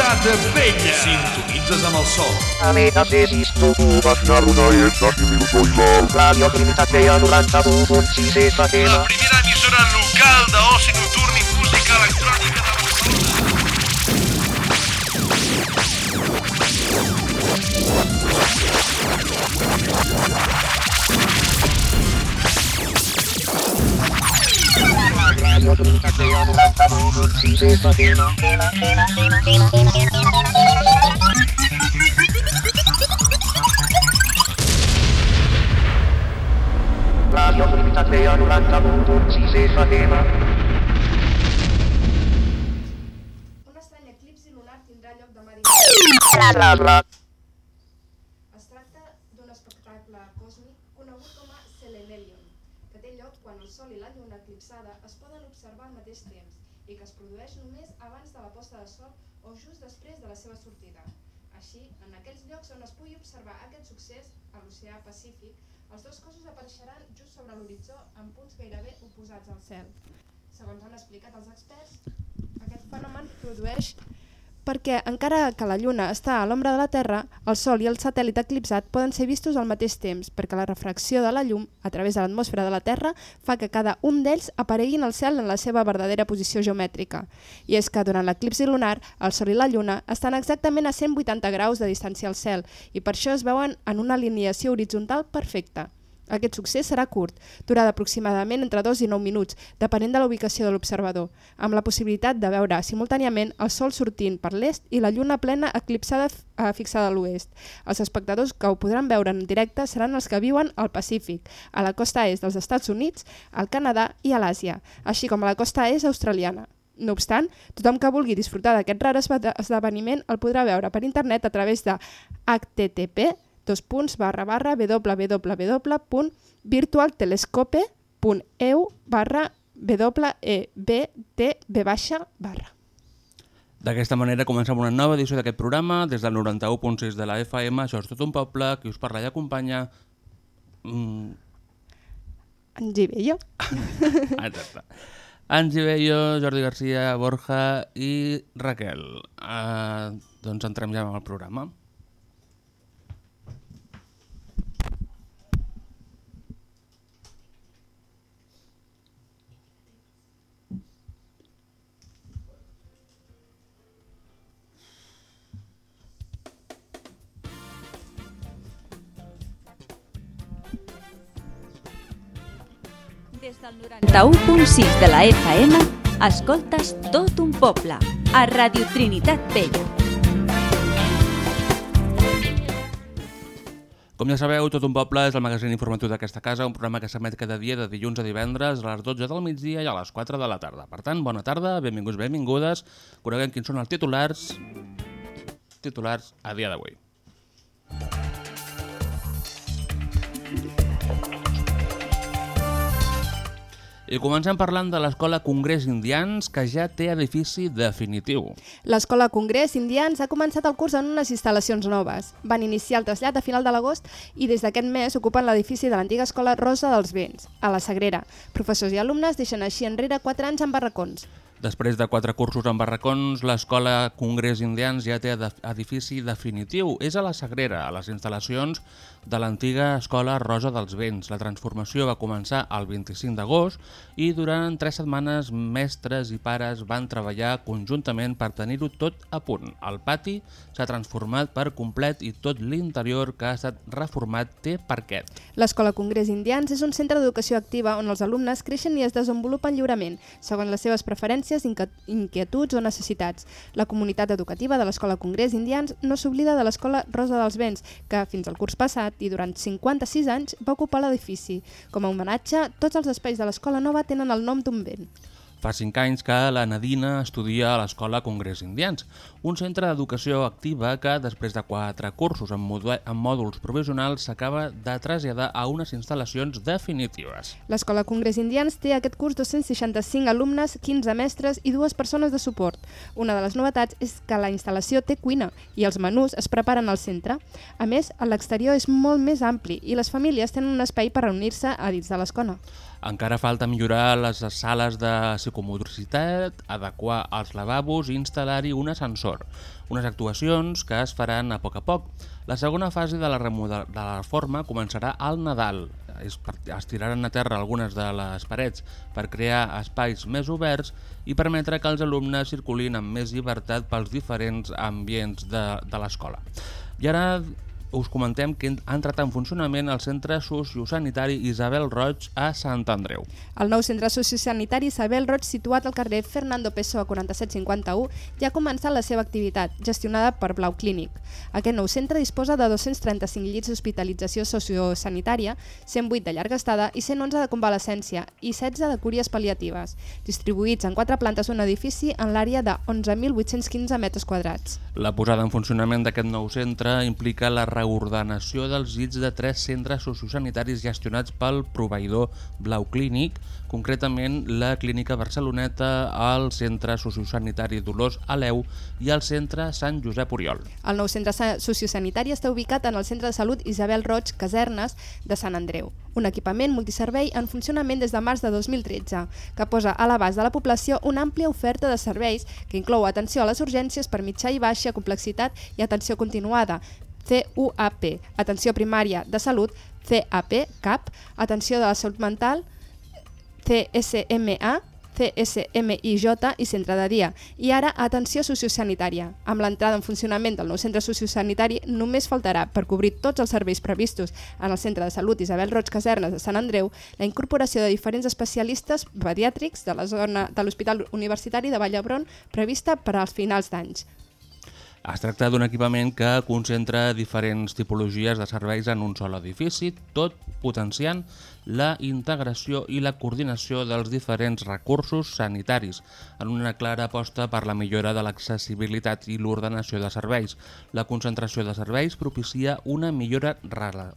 Trinitat Vella. Sintonitzes amb el sol. Ametasis tu Basnaruna jedna civilizoida Radio Trinitat Vella 91.6 FM La primera emissora local d'oci nocturn i música electrònica de Barcelona. Radio Trinitat Vella 91.6 FM Radio Trinitat Vella 91.6 FM Un estrany eclipsi lunar tindrà lloc demà Bla bla bla Es tracta d'un espectacle còsmic conegut com a selenelion, que té lloc quan el Sol i la Lluna eclipsada es poden observar al mateix temps i que es produeix només abans de la posta de sol o just després de la seva sortida. Així, en aquells llocs on es pugui observar aquest succés, a l'oceà Pacífic, els dos cossos apareixeran just sobre l'horitzó en punts gairebé oposats al cel. Segons han explicat els experts, aquest fenomen produeix perquè encara que la Lluna està a l'ombra de la Terra, el Sol i el satèl·lit eclipsat poden ser vistos al mateix temps, perquè la refracció de la llum a través de l'atmosfera de la Terra fa que cada un d'ells aparegui en el cel en la seva verdadera posició geomètrica. I és que durant l'eclipsi lunar, el Sol i la Lluna estan exactament a 180 graus de distància al cel i per això es veuen en una alineació horitzontal perfecta. Aquest succés serà curt, durada aproximadament entre 2 i 9 minuts, depenent de la ubicació de l'observador, amb la possibilitat de veure simultàniament el Sol sortint per l'est i la Lluna plena eclipsada eh, fixada a l'oest. Els espectadors que ho podran veure en directe seran els que viuen al Pacífic, a la costa est dels Estats Units, al Canadà i a l'Àsia, així com a la costa est australiana. No obstant, tothom que vulgui disfrutar d'aquest rar esdeveniment el podrà veure per internet a través de http dos punts barra barra www.virtualtelescope.eu barra webtb baixa barra. D'aquesta manera comencem una nova edició d'aquest programa des del 91.6 de la FM. Això és tot un poble, qui us parla i acompanya... Mm, En Gibello. exacte. Angi Bello, Jordi Garcia, Borja i Raquel. Uh, doncs entrem ja en el programa. Del 91.6 de la FM, escoltes tot un poble, a Radio Trinitat Vella. Com ja sabeu, Tot un poble és el magazín informatiu d'aquesta casa, un programa que s'emet cada dia de dilluns a divendres a les 12 del migdia i a les 4 de la tarda. Per tant, bona tarda, benvinguts, benvingudes. Coneguem quins són els titulars titulars a dia d'avui. I comencem parlant de l'Escola Congrés Indians, que ja té edifici definitiu. L'Escola Congrés Indians ha començat el curs en unes instal·lacions noves. Van iniciar el trasllat a final de l'agost i des d'aquest mes ocupen l'edifici de l'antiga Escola Rosa dels Vents, a la Sagrera. Professors i alumnes deixen així enrere 4 anys en barracons. Després de quatre cursos en barracons, l'Escola Congrés Indians ja té ed- edifici definitiu. És a la Sagrera, a les instal·lacions de l'antiga Escola Rosa dels Vents. La transformació va començar el 25 d'agost i durant tres setmanes mestres i pares van treballar conjuntament per tenir-ho tot a punt. El pati s'ha transformat per complet i tot l'interior que ha estat reformat té parquet. L'Escola Congrés Indians és un centre d'educació activa on els alumnes creixen i es desenvolupen lliurement, segons les seves preferències, inque- inquietuds o necessitats. La comunitat educativa de l'Escola Congrés Indians no s'oblida de l'Escola Rosa dels Vents, que fins al curs passat i durant 56 anys va ocupar l'edifici. Com a homenatge, tots els espais de l'escola nova tenen el nom d'un vent. Fa cinc anys que la Nadina estudia a l'Escola Congrés Indians, un centre d'educació activa que, després de quatre cursos en, mòduls provisionals, s'acaba de traslladar a unes instal·lacions definitives. L'Escola Congrés Indians té aquest curs 265 alumnes, 15 mestres i dues persones de suport. Una de les novetats és que la instal·lació té cuina i els menús es preparen al centre. A més, l'exterior és molt més ampli i les famílies tenen un espai per reunir-se a dins de l'escola. Encara falta millorar les sales de psicomotricitat, adequar els lavabos i instal·lar-hi un ascensor, unes actuacions que es faran a poc a poc. La segona fase de la, de la reforma començarà al Nadal. Es, es tiraran a terra algunes de les parets per crear espais més oberts i permetre que els alumnes circulin amb més llibertat pels diferents ambients de, de l'escola. I ara us comentem que ha entrat en funcionament el Centre Sociosanitari Isabel Roig a Sant Andreu. El nou centre sociosanitari Isabel Roig, situat al carrer Fernando Pessoa 4751, ja ha començat la seva activitat, gestionada per Blau Clínic. Aquest nou centre disposa de 235 llits d'hospitalització sociosanitària, 108 de llarga estada i 111 de convalescència i 16 de cúries pal·liatives, distribuïts en quatre plantes d'un edifici en l'àrea de 11.815 metres quadrats. La posada en funcionament d'aquest nou centre implica la reordenació dels llits de tres centres sociosanitaris gestionats pel proveïdor Blau Clínic, concretament la Clínica Barceloneta, el Centre Sociosanitari Dolors Aleu i el Centre Sant Josep Oriol. El nou centre sociosanitari està ubicat en el Centre de Salut Isabel Roig Casernes de Sant Andreu, un equipament multiservei en funcionament des de març de 2013, que posa a l'abast de la població una àmplia oferta de serveis que inclou atenció a les urgències per mitjà i baixa complexitat i atenció continuada, CUAP, Atenció Primària de Salut, CAP, CAP, Atenció de la Salut Mental, CSMA, CSMIJ i Centre de Dia. I ara, atenció sociosanitària. Amb l'entrada en funcionament del nou centre sociosanitari, només faltarà, per cobrir tots els serveis previstos en el Centre de Salut Isabel Roig Casernes de Sant Andreu, la incorporació de diferents especialistes pediàtrics de la zona de l'Hospital Universitari de Vall d'Hebron prevista per als finals d'anys. Es tracta d'un equipament que concentra diferents tipologies de serveis en un sol edifici, tot potenciant la integració i la coordinació dels diferents recursos sanitaris, en una clara aposta per la millora de l'accessibilitat i l'ordenació de serveis. La concentració de serveis propicia una, millora,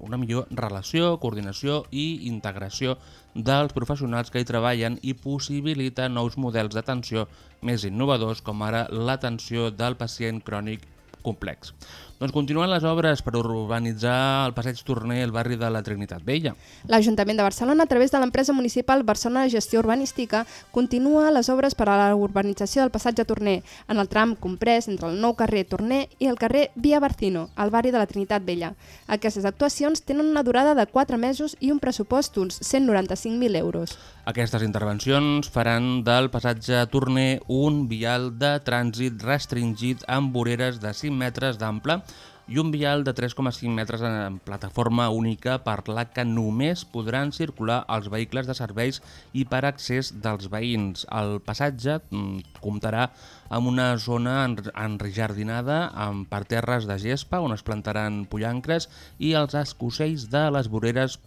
una millor relació, coordinació i integració dels professionals que hi treballen i possibilita nous models d'atenció més innovadors com ara l'atenció del pacient crònic complex. Doncs continuen les obres per urbanitzar el passeig Torner el barri de la Trinitat Vella. L'Ajuntament de Barcelona, a través de l'empresa municipal Barcelona Gestió Urbanística, continua les obres per a la urbanització del passatge Torner, en el tram comprès entre el nou carrer Torner i el carrer Via Barcino, al barri de la Trinitat Vella. Aquestes actuacions tenen una durada de 4 mesos i un pressupost d'uns 195.000 euros. Aquestes intervencions faran del passatge Torner un vial de trànsit restringit amb voreres de 5 metres d'ample i un vial de 3,5 metres en plataforma única per la que només podran circular els vehicles de serveis i per accés dels veïns. El passatge mm, comptarà amb una zona enrejardinada amb parterres de gespa on es plantaran pollancres i els escocells de les voreres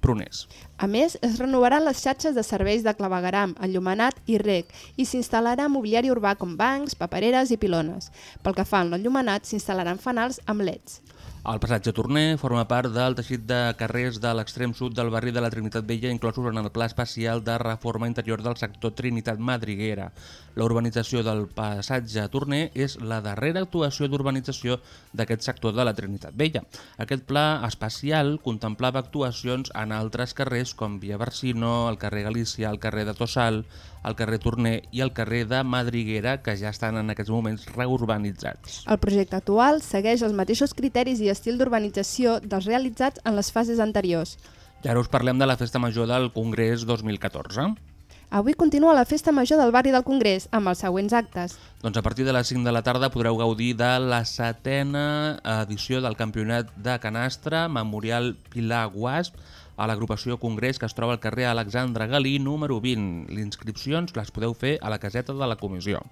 pruners. A més, es renovaran les xarxes de serveis de clavegaram, enllumenat i rec i s'instal·larà mobiliari urbà com bancs, papereres i pilones. Pel que fa a l'enllumenat, s'instal·laran fanals amb leds. El passatge Torner forma part del teixit de carrers de l'extrem sud del barri de la Trinitat Vella inclosos en el Pla Especial de Reforma Interior del sector Trinitat Madriguera. La urbanització del passatge Torner és la darrera actuació d'urbanització d'aquest sector de la Trinitat Vella. Aquest pla especial contemplava actuacions en altres carrers com Via Barsino, el carrer Galícia, el carrer de Tossal, el carrer Torner i el carrer de Madriguera, que ja estan en aquests moments reurbanitzats. El projecte actual segueix els mateixos criteris i estil d'urbanització dels realitzats en les fases anteriors. I ara us parlem de la Festa Major del Congrés 2014. Avui continua la Festa Major del barri del Congrés amb els següents actes. Doncs a partir de les 5 de la tarda podreu gaudir de la setena edició del Campionat de Canastre Memorial Pilar Guasp a l'agrupació Congrés que es troba al carrer Alexandre Galí número 20. Les inscripcions les podeu fer a la caseta de la comissió.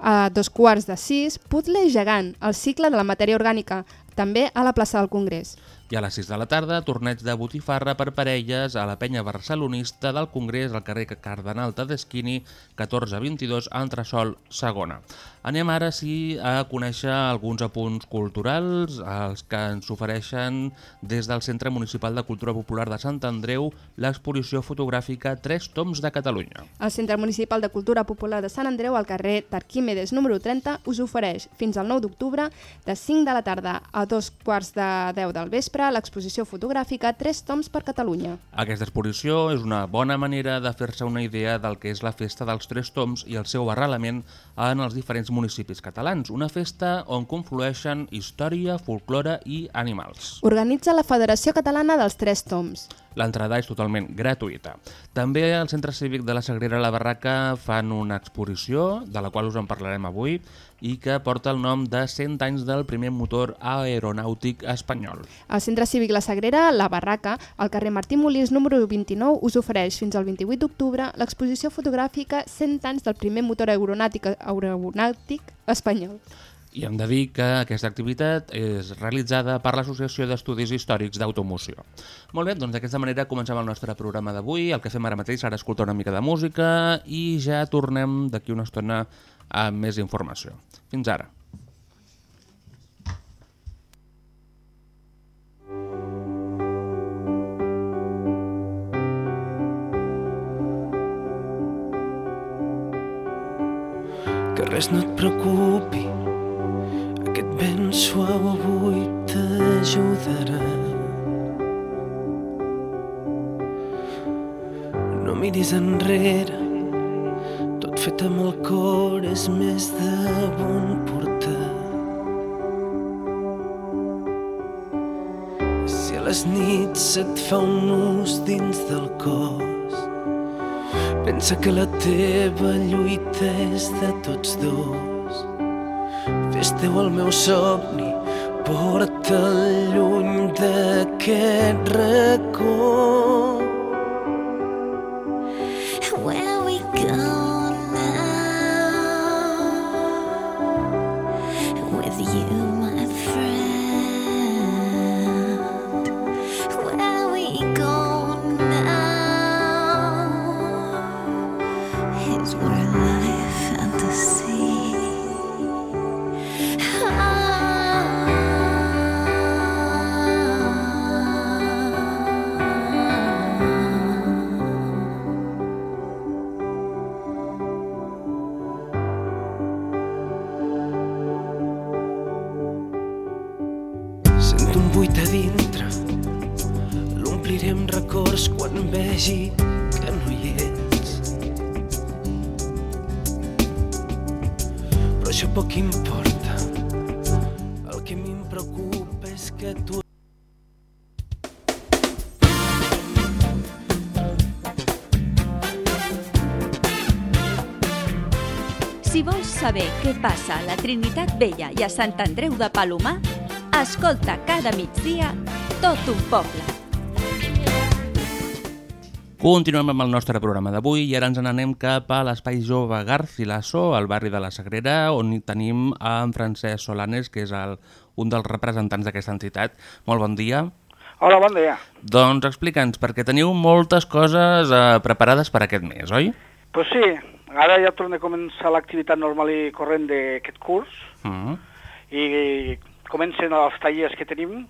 A dos quarts de sis, Puzzle gegant, el cicle de la matèria orgànica, també a la plaça del Congrés. I a les 6 de la tarda, torneig de botifarra per parelles a la penya barcelonista del Congrés al carrer Cardenal Tedeschini, 1422, Entresol, segona. Anem ara sí a conèixer alguns apunts culturals, els que ens ofereixen des del Centre Municipal de Cultura Popular de Sant Andreu l'exposició fotogràfica Tres Toms de Catalunya. El Centre Municipal de Cultura Popular de Sant Andreu, al carrer Tarquímedes número 30, us ofereix fins al 9 d'octubre, de 5 de la tarda a dos quarts de 10 del vespre, l'exposició fotogràfica Tres toms per Catalunya. Aquesta exposició és una bona manera de fer-se una idea del que és la festa dels Tres Toms i el seu arrelament en els diferents municipis catalans, una festa on conflueixen història, folklore i animals. Organitza la Federació Catalana dels Tres Toms. L'entrada és totalment gratuïta. També al Centre Cívic de la Sagrera La Barraca fan una exposició, de la qual us en parlarem avui, i que porta el nom de 100 anys del primer motor aeronàutic espanyol. El Centre Cívic La Sagrera, La Barraca, al carrer Martí Molins número 29, us ofereix fins al 28 d'octubre l'exposició fotogràfica 100 anys del primer motor aeronàutic, aeronàutic espanyol. I hem de dir que aquesta activitat és realitzada per l'Associació d'Estudis Històrics d'Automoció. Molt bé, doncs d'aquesta manera comencem el nostre programa d'avui. El que fem ara mateix serà escoltar una mica de música i ja tornem d'aquí una estona amb més informació. Fins ara. Que res no et preocupi, aquest vent suau avui t'ajudarà. No miris enrere, tot fet amb el cor és més de bon portar. Si a les nits se't fa un nus dins del cos, pensa que la teva lluita és de tots dos. Fes teu el meu somni, porta'l lluny d'aquest racó. Vella i a Sant Andreu de Palomar, escolta cada migdia tot un poble. Continuem amb el nostre programa d'avui i ara ens n'anem cap a l'Espai Jove Garcilaso, al barri de la Sagrera, on hi tenim en Francesc Solanes, que és el, un dels representants d'aquesta entitat. Molt bon dia. Hola, bon dia. Doncs explica'ns, perquè teniu moltes coses eh, preparades per aquest mes, oi? Pues sí, ara ja torna a començar l'activitat normal i corrent d'aquest curs Mm. i comencen els tallers que tenim,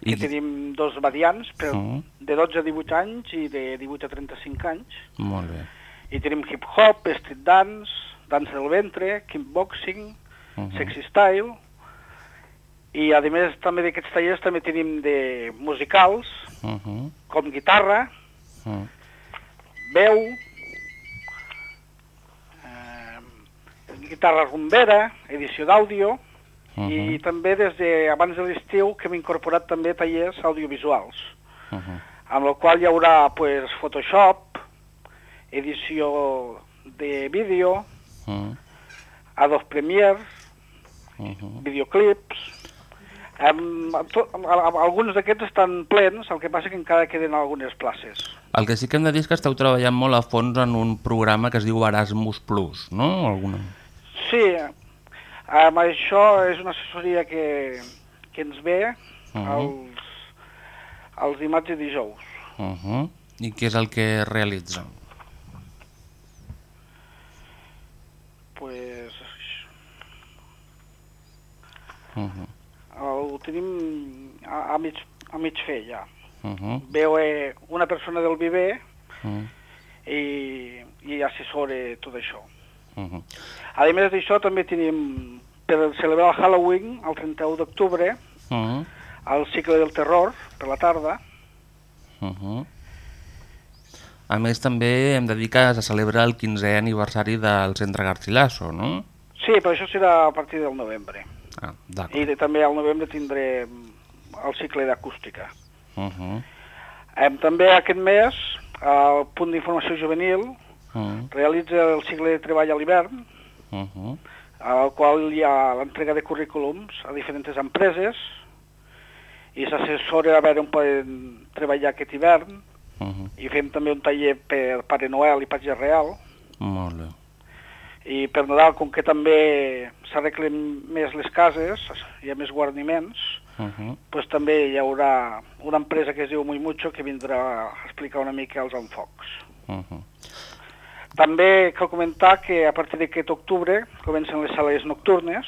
que I- tenim dos variants, per, Mm. de 12 a 18 anys i de 18 a 35 anys. Molt bé. I tenim hip-hop, street dance, dansa del ventre, kickboxing, Mhm. sexy style, i a més també d'aquests tallers també tenim de musicals, Mhm. com guitarra, Mm. veu, guitarra rumbera, edició d'àudio, Mhm. i també des de abans de l'estiu que hem incorporat també tallers audiovisuals, Mhm. amb el qual hi haurà pues, Photoshop, edició de vídeo, Mm. Adobe Premiere, Mhm. videoclips... Em, to, alguns d'aquests estan plens, el que passa que encara queden algunes places. El que sí que hem de dir és que esteu treballant molt a fons en un programa que es diu Erasmus Plus, no? Alguna... Sí, amb això és una assessoria que, que ens ve Mhm. els, els dimarts i dijous. Uh -huh. I què és el que realitza? Pues, Uh -huh. ho tenim a, a, mig, a mig fer ja. Uh -huh. Veu eh, una persona del viver Uh -huh. i, i assessora tot això. Uh -huh. A més d'això també tenim, per celebrar el Halloween, el 31 d'octubre, Uh -huh. el cicle del terror per la tarda. Uh -huh. A més, també hem de dir que se celebra el 15è aniversari del Centre Garcilaso, no? Sí, però això serà a partir del novembre. Ah, d'acord. I de, també al novembre tindré el cicle d'acústica. Uh -huh. Em, també aquest mes, el punt d'informació juvenil Uh -huh. realitza el cicle de treball a l'hivern, Uh -huh. al qual hi ha l'entrega de currículums a diferents empreses i s'assessora a veure on poden treballar aquest hivern Uh -huh. i fem també un taller per Pare Noel i Patge Real Molt bé. i per Nadal, com que també s'arreglen més les cases, hi ha més guarniments, Uh -huh. doncs també hi haurà una empresa que es diu Muy Mucho que vindrà a explicar una mica els enfocs. Uh -huh. També cal comentar que a partir d'aquest octubre comencen les sales nocturnes,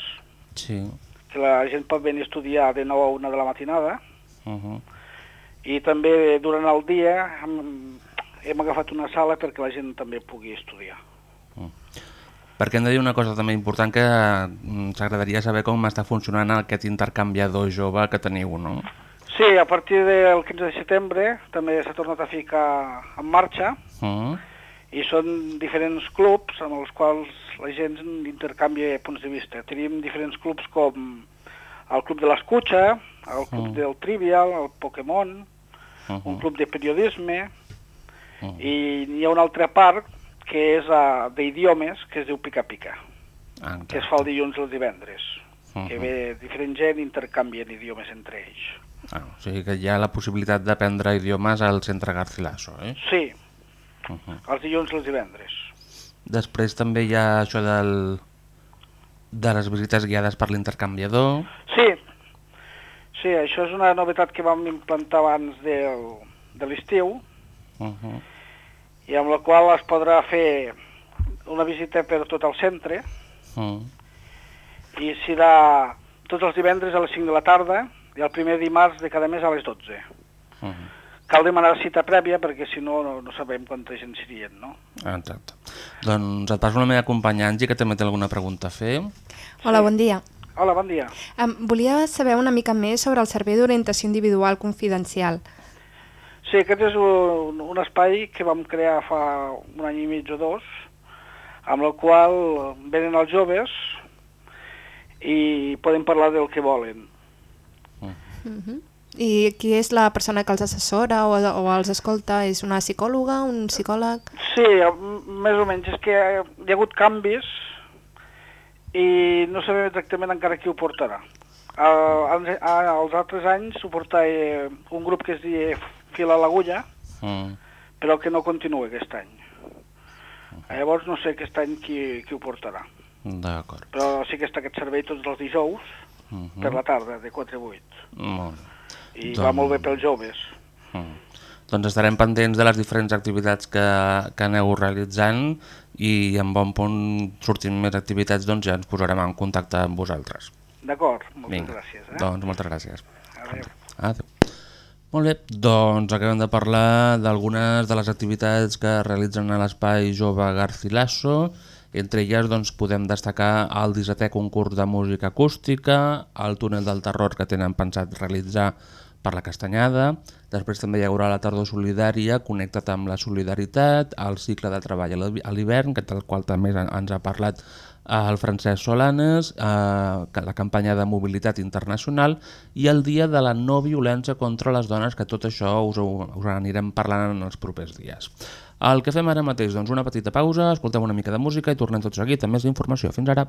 Sí. que la gent pot venir a estudiar de 9 a 1 de la matinada, Uh -huh. i també durant el dia hem, hem agafat una sala perquè la gent també pugui estudiar. Perquè hem de dir una cosa també important que mm, s'agradaria saber com està funcionant aquest intercanviador jove que teniu, no? Sí, a partir del 15 de setembre també s'ha tornat a ficar en marxa Uh -huh. I són diferents clubs amb els quals la gent intercanvia punts de vista. Tenim diferents clubs com el Club de l'Escutxa, el Club Mm. del Trivial, el Pokémon, Uh un -huh. club de periodisme, Uh -huh. i hi ha una altra part que és uh, d'idiomes, que es diu Pica Pica, Ah, que es fa el dilluns i els divendres, Uh que -huh. ve diferent gent i intercanvien idiomes entre ells. Ah, o sigui que hi ha la possibilitat d'aprendre idiomes al centre Garcilaso, eh? Sí, Uh -huh. els dilluns i els divendres. Després també hi ha això del... de les visites guiades per l'intercanviador. Sí, sí, això és una novetat que vam implantar abans del, de l'estiu Uh -huh. i amb la qual es podrà fer una visita per tot el centre Uh -huh. i serà tots els divendres a les 5 de la tarda i el primer dimarts de cada mes a les 12. Uh -huh. Cal demanar cita prèvia perquè si no, no, no sabem quanta gent serien, no? Exacte. Doncs et passo la meva companya Angie, que també té alguna pregunta a fer. Hola, bon dia. Hola, bon dia. Um, volia saber una mica més sobre el servei d'orientació individual confidencial. Sí, aquest és un, un espai que vam crear fa un any i mig o dos, amb el qual venen els joves i poden parlar del que volen. Uh -huh. I qui és la persona que els assessora o, o els escolta? És una psicòloga, un psicòleg? Sí, més o menys. És que hi ha hagut canvis i no sabem exactament encara qui ho portarà. Uh, els, els altres anys ho portava eh, un grup que es deia Fila a l'agulla, Uh però que no continua aquest any. Llavors no sé aquest any qui, qui ho portarà. D'acord. Però sí que està aquest servei tots els dijous Uh -huh. per la tarda, de 4 a 8. Molt bé. I Doncs- va molt bé pels joves. Mm. Doncs estarem pendents de les diferents activitats que, que aneu realitzant i en bon punt sortint més activitats doncs ja ens posarem en contacte amb vosaltres. D'acord, moltes Vinga, gràcies. Eh? doncs moltes gràcies. Adéu. Adéu. Molt bé, doncs acabem de parlar d'algunes de les activitats que realitzen a l'Espai Jove Garcilaso. Entre elles doncs, podem destacar el 17è concurs de música acústica, el túnel del terror que tenen pensat realitzar per la Castanyada, després també hi haurà la tardor solidària connectat amb la solidaritat, el cicle de treball a l'hi- a l'hivern, que del qual també en- ens ha parlat eh, el Francesc Solanes, eh, la campanya de mobilitat internacional i el dia de la no violència contra les dones, que tot això us, us anirem parlant en els propers dies. El que fem ara mateix, doncs una petita pausa, escoltem una mica de música i tornem tot seguit amb més informació. Fins ara.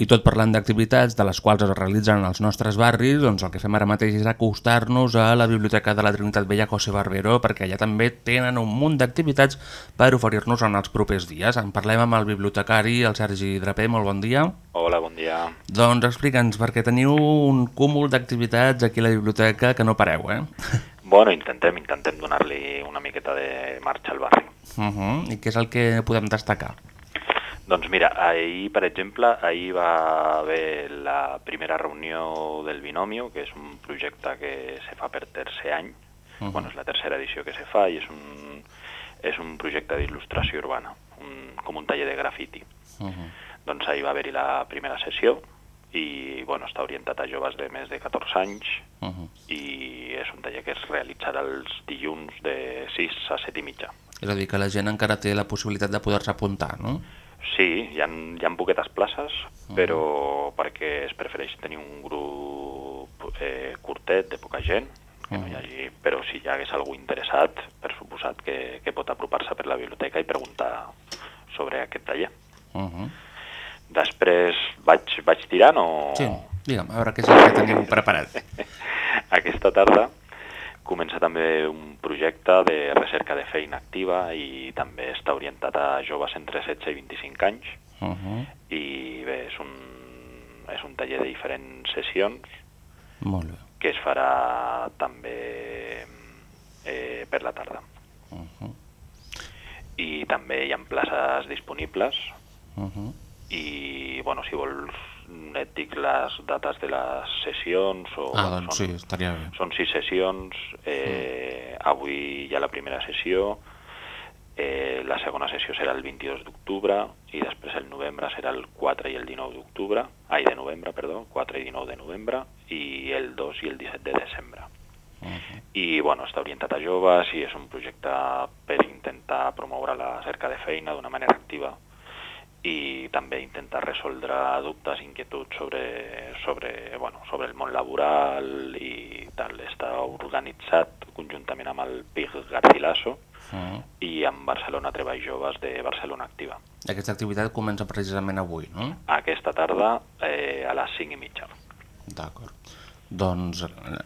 I tot parlant d'activitats de les quals es realitzen als nostres barris, doncs el que fem ara mateix és acostar-nos a la Biblioteca de la Trinitat Vella José Barbero perquè allà també tenen un munt d'activitats per oferir-nos en els propers dies. En parlem amb el bibliotecari, el Sergi Draper, molt bon dia. Hola, bon dia. Doncs explica'ns, perquè teniu un cúmul d'activitats aquí a la biblioteca que no pareu, eh? Bueno, intentem, intentem donar-li una miqueta de marxa al barri. Uh -huh. I què és el que podem destacar? Doncs mira, ahir, per exemple, ahir va haver la primera reunió del Binomio, que és un projecte que se fa per tercer any. Uh -huh. bueno, és la tercera edició que se fa i és un, és un projecte d'il·lustració urbana, un, com un taller de grafiti. Uh -huh. Doncs ahir va haver-hi la primera sessió i bueno, està orientat a joves de més de 14 anys Uh -huh. i és un taller que es realitzarà els dilluns de 6 a 7 i mitja. És a dir, que la gent encara té la possibilitat de poder-se apuntar, no? Sí, hi ha, hi ha poquetes places, però perquè es prefereix tenir un grup eh, curtet, de poca gent, que no hi hagi, però si hi hagués algú interessat, per suposat que, que pot apropar-se per la biblioteca i preguntar sobre aquest taller. Uh -huh. Després vaig, vaig tirant o... Sí, digue'm, a veure què és el que teniu preparat. Aquesta tarda comença també un projecte de recerca de feina activa i també està orientat a joves entre 16 i 25 anys Uh -huh. i bé, és un, és un taller de diferents sessions Molt bé. que es farà també eh, per la tarda. Uh -huh. I també hi ha places disponibles Uh -huh. i, bueno, si vols et dic les dates de les sessions o Ah, bueno, doncs sí, estaria bé. Són sis sessions, eh, avui hi ha la primera sessió, eh, la segona sessió serà el 22 d'octubre i després el novembre serà el 4 i el 19 d'octubre, ai, de novembre, perdó, 4 i 19 de novembre i el 2 i el 17 de desembre. Uh -huh. I bueno, està orientat a joves i és un projecte per intentar promoure la cerca de feina d'una manera activa i també intentar resoldre dubtes, inquietuds sobre, sobre, bueno, sobre el món laboral i tal. Està organitzat conjuntament amb el PIG Garcilaso Uh -huh. i amb Barcelona Treball Joves de Barcelona Activa. Aquesta activitat comença precisament avui, no? Aquesta tarda eh, a les 5 i mitja. D'acord. Doncs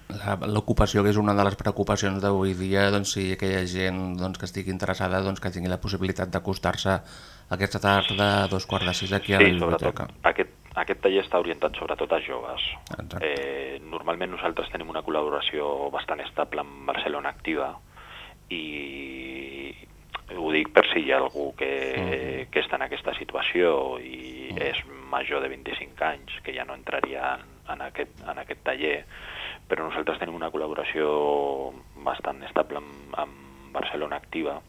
la- l'ocupació, que és una de les preocupacions d'avui dia, doncs si aquella gent doncs, que estigui interessada doncs, que tingui la possibilitat d'acostar-se aquesta tarda a dos quarts de sis aquí a la Sí, sobretot. biblioteca. Aquest, aquest taller està orientat sobretot a joves. Exacte. Eh, normalment nosaltres tenim una col·laboració bastant estable amb Barcelona Activa i ho dic per si hi ha algú que, que està en aquesta situació i és major de 25 anys, que ja no entraria en, en, aquest, en aquest taller, però nosaltres tenim una col·laboració bastant estable amb, amb Barcelona Activa,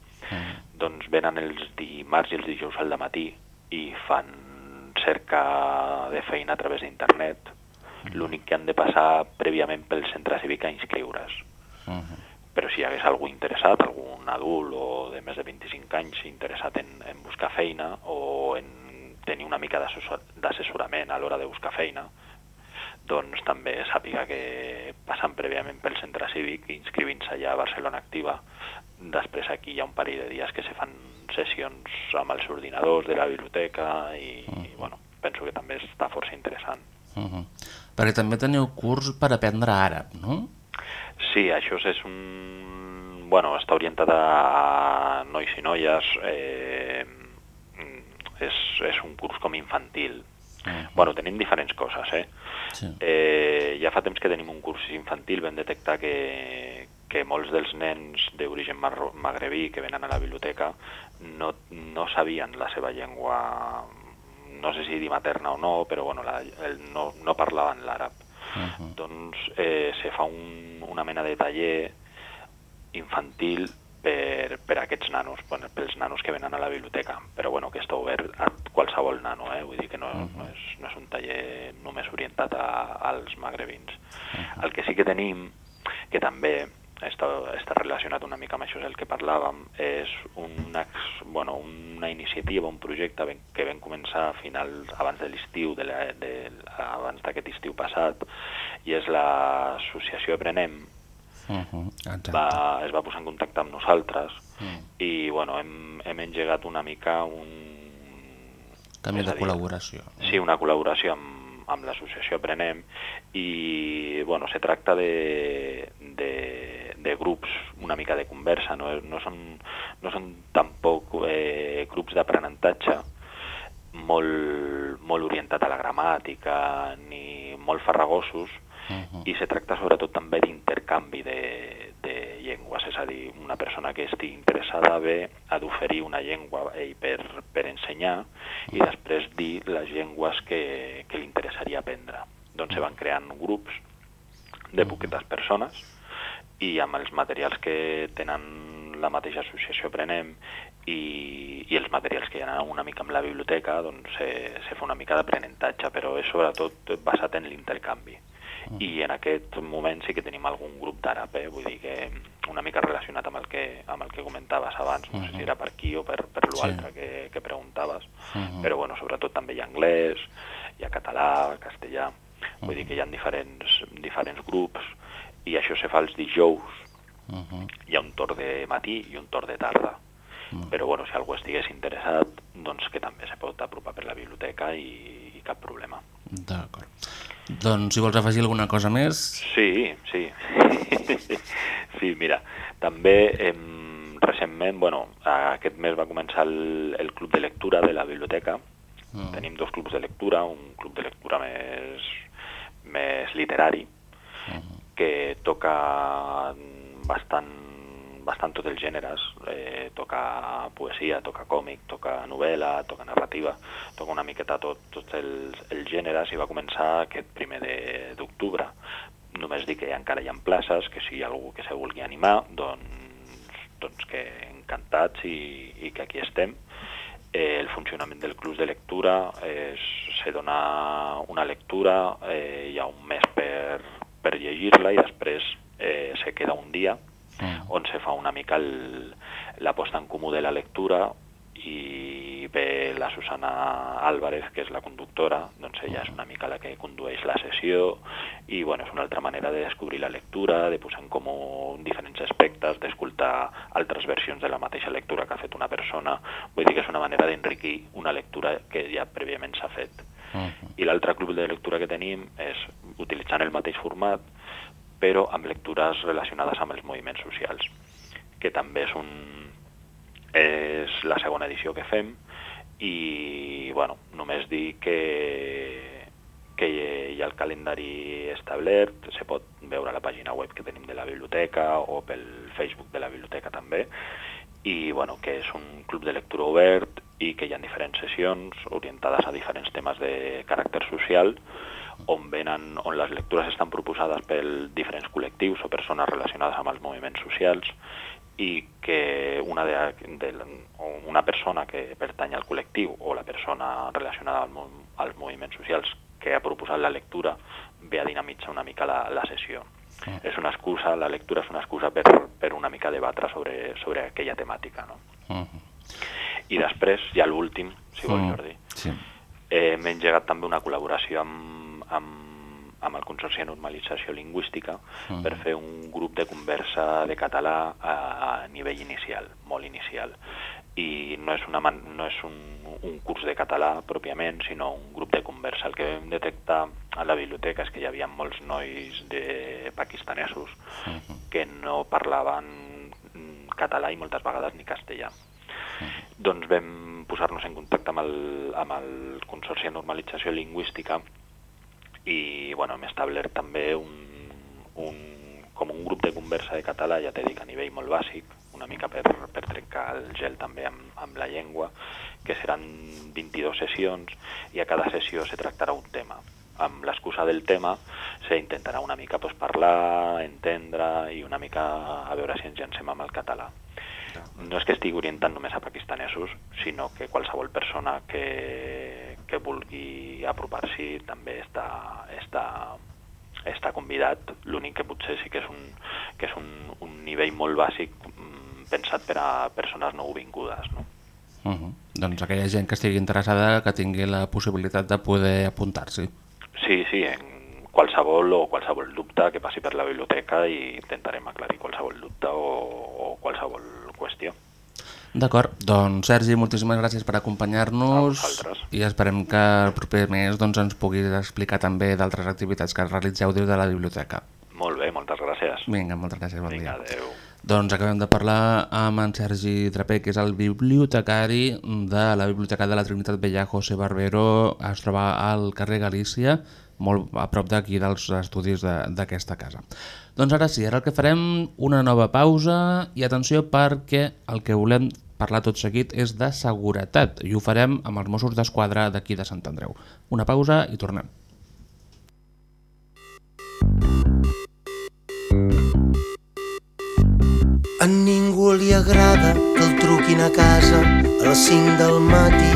doncs venen els dimarts i els dijous al matí i fan cerca de feina a través d'internet. L'únic que han de passar prèviament pel centre cívic a inscriure's. Uh -huh. Però si hi hagués algú interessat, algun adult o de més de 25 anys interessat en, en buscar feina o en tenir una mica d'assessor- d'assessorament a l'hora de buscar feina, doncs també sàpiga que passant prèviament pel centre cívic, inscrivint-se allà a Barcelona Activa, després aquí hi ha un parell de dies que se fan sessions amb els ordinadors de la biblioteca i, i bueno, penso que també està força interessant. Uh -huh. Perquè també teniu curs per aprendre àrab, no? Sí, això és un... Bueno, està orientat a nois i noies, eh, és, és un curs com infantil. Uh -huh. Bueno, tenim diferents coses, eh? Sí. Eh, ja fa temps que tenim un curs infantil, vam detectar que, que molts dels nens d'origen magrebí que venen a la biblioteca no, no sabien la seva llengua, no sé si dir materna o no, però bueno, la, el, no, no parlaven l'àrab. Uh -huh. Doncs eh, se fa un, una mena de taller infantil per, per aquests nanos, pels nanos que venen a la biblioteca, però bueno, que està obert a qualsevol nano, eh? vull dir que no, no, és, no és un taller només orientat a, als magrebins. El que sí que tenim, que també està, està relacionat una mica amb això, és el que parlàvem, és una, bueno, una iniciativa, un projecte ben, que vam començar a finals, abans de l'estiu, de la, de, abans d'aquest estiu passat, i és l'associació Aprenem, Uh -huh, exacte. va, es va posar en contacte amb nosaltres Mm. i bueno, hem, hem engegat una mica un... Canvi de dir, col·laboració. Sí, una col·laboració amb, amb l'associació Aprenem i bueno, se tracta de, de, de grups una mica de conversa, no, no, són, no són tampoc eh, grups d'aprenentatge molt, molt orientat a la gramàtica ni molt farragosos Uh -huh. i se tracta sobretot també d'intercanvi de, de llengües, és a dir, una persona que estigui interessada bé ha d'oferir una llengua ell per, per ensenyar i després dir les llengües que, que li interessaria aprendre. Doncs se van creant grups de poquetes persones i amb els materials que tenen la mateixa associació Aprenem i, i els materials que hi ha una mica amb la biblioteca, doncs se, se fa una mica d'aprenentatge, però és sobretot basat en l'intercanvi. I en aquest moment sí que tenim algun grup d'àrab, eh? vull dir que una mica relacionat amb el que, amb el que comentaves abans, no sé si era per aquí o per, per l'altre que, que preguntaves, Mhm. però bueno, sobretot també hi ha anglès, hi ha català, castellà, vull dir que hi ha diferents, diferents grups i això se fa els dijous, Uh -huh. hi ha un torn de matí i un torn de tarda, però bueno, si algú estigués interessat, doncs que també se pot apropar per la biblioteca i, i cap problema. D'acord. Doncs si vols afegir alguna cosa més... Sí, sí. sí, mira, també em, recentment, bueno, aquest mes va començar el, el club de lectura de la biblioteca. Mm. Tenim dos clubs de lectura, un club de lectura més, més literari, que toca bastant, bastant tots els gèneres, eh, toca poesia, toca còmic, toca novel·la, toca narrativa, toca una miqueta tot, tots els, els gèneres i va començar aquest primer d'octubre. Només dic que encara hi ha places, que si hi ha algú que se vulgui animar, doncs, doncs que encantats i, i que aquí estem. Eh, el funcionament del club de lectura és, se dona una lectura, eh, hi ha un mes per, per llegir-la i després eh, se queda un dia on se fa una mica el, la posta en comú de la lectura i ve la Susana Álvarez, que és la conductora, doncs ella és una mica la que condueix la sessió i bueno, és una altra manera de descobrir la lectura, de posar en comú diferents aspectes, d'escoltar altres versions de la mateixa lectura que ha fet una persona. Vull dir que és una manera d'enriquir una lectura que ja prèviament s'ha fet. Uh -huh. I l'altre club de lectura que tenim és utilitzant el mateix format, però amb lectures relacionades amb els moviments socials, que també és un és la segona edició que fem. I bueno, només dir que, que hi ha el calendari establert, se pot veure a la pàgina web que tenim de la biblioteca o pel Facebook de la biblioteca també, i bueno, que és un club de lectura obert i que hi ha diferents sessions orientades a diferents temes de caràcter social on venen, on les lectures estan proposades per diferents col·lectius o persones relacionades amb els moviments socials i que una, de, de, una persona que pertany al col·lectiu o la persona relacionada al, mo- als moviments socials que ha proposat la lectura ve a dinamitzar una mica la, la sessió. Ah. És una excusa, la lectura és una excusa per, per una mica debatre sobre, sobre aquella temàtica. No? Uh -huh. I després, ja l'últim, si vols, Mm, Jordi, Sí. eh, hem engegat també una col·laboració amb, amb, amb el Consorci de Normalització Lingüística Mhm. per fer un grup de conversa de català a, a nivell inicial, molt inicial. I no és, una, no és un, un curs de català pròpiament, sinó un grup de conversa. El que vam detectar a la biblioteca és que hi havia molts nois de pakistanesos que no parlaven mm, català i moltes vegades ni castellà doncs vam posar-nos en contacte amb el, amb el Consorci de Normalització Lingüística i bueno, hem establert també un, un, com un grup de conversa de català, ja t'he dit, a nivell molt bàsic, una mica per, per trencar el gel també amb, amb la llengua, que seran 22 sessions i a cada sessió se tractarà un tema. Amb l'excusa del tema s'intentarà una mica pues, parlar, entendre i una mica a veure si ens llancem amb el català no és que estigui orientant només a pakistanesos, sinó que qualsevol persona que, que vulgui apropar-s'hi també està, està, està convidat. L'únic que potser sí que és un, que és un, un nivell molt bàsic mm, pensat per a persones nouvingudes. No? Uh -huh. Doncs aquella gent que estigui interessada que tingui la possibilitat de poder apuntar-s'hi. Sí, sí, en qualsevol o qualsevol dubte que passi per la biblioteca i intentarem aclarir qualsevol dubte o, o qualsevol qüestió. D'acord, doncs Sergi, moltíssimes gràcies per acompanyar-nos i esperem que el proper mes doncs, ens puguis explicar també d'altres activitats que realitzeu des de la biblioteca. Molt bé, moltes gràcies. Vinga, moltes gràcies, bon Vinga, dia. adeu. Doncs acabem de parlar amb en Sergi Trapé, que és el bibliotecari de la Biblioteca de la Trinitat Vella José Barbero. Es troba al carrer Galícia, molt a prop d'aquí dels estudis de- d'aquesta casa. Doncs ara sí, ara el que farem una nova pausa i atenció perquè el que volem parlar tot seguit és de seguretat i ho farem amb els Mossos d'Esquadra d'aquí de Sant Andreu. Una pausa i tornem. A ningú li agrada que el truquin a casa a les 5 del matí.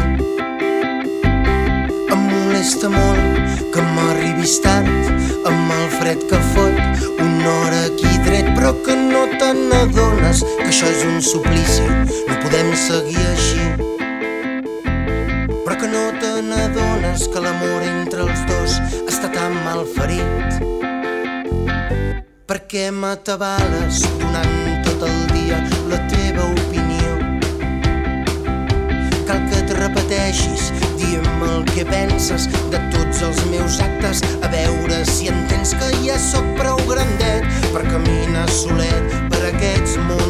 Em molesta molt que m'arribis tard amb el fred que fot una hora aquí però que no te n'adones que això és un suplici, no podem seguir així. Però que no te n'adones que l'amor entre els dos està tan mal ferit. Per què m'atabales donant tot el dia la teva opinió? Cal que et repeteixis, digue'm el que penses de tots els meus actes, a veure si entens que ja sóc prou grandet per caminar solet per aquests mons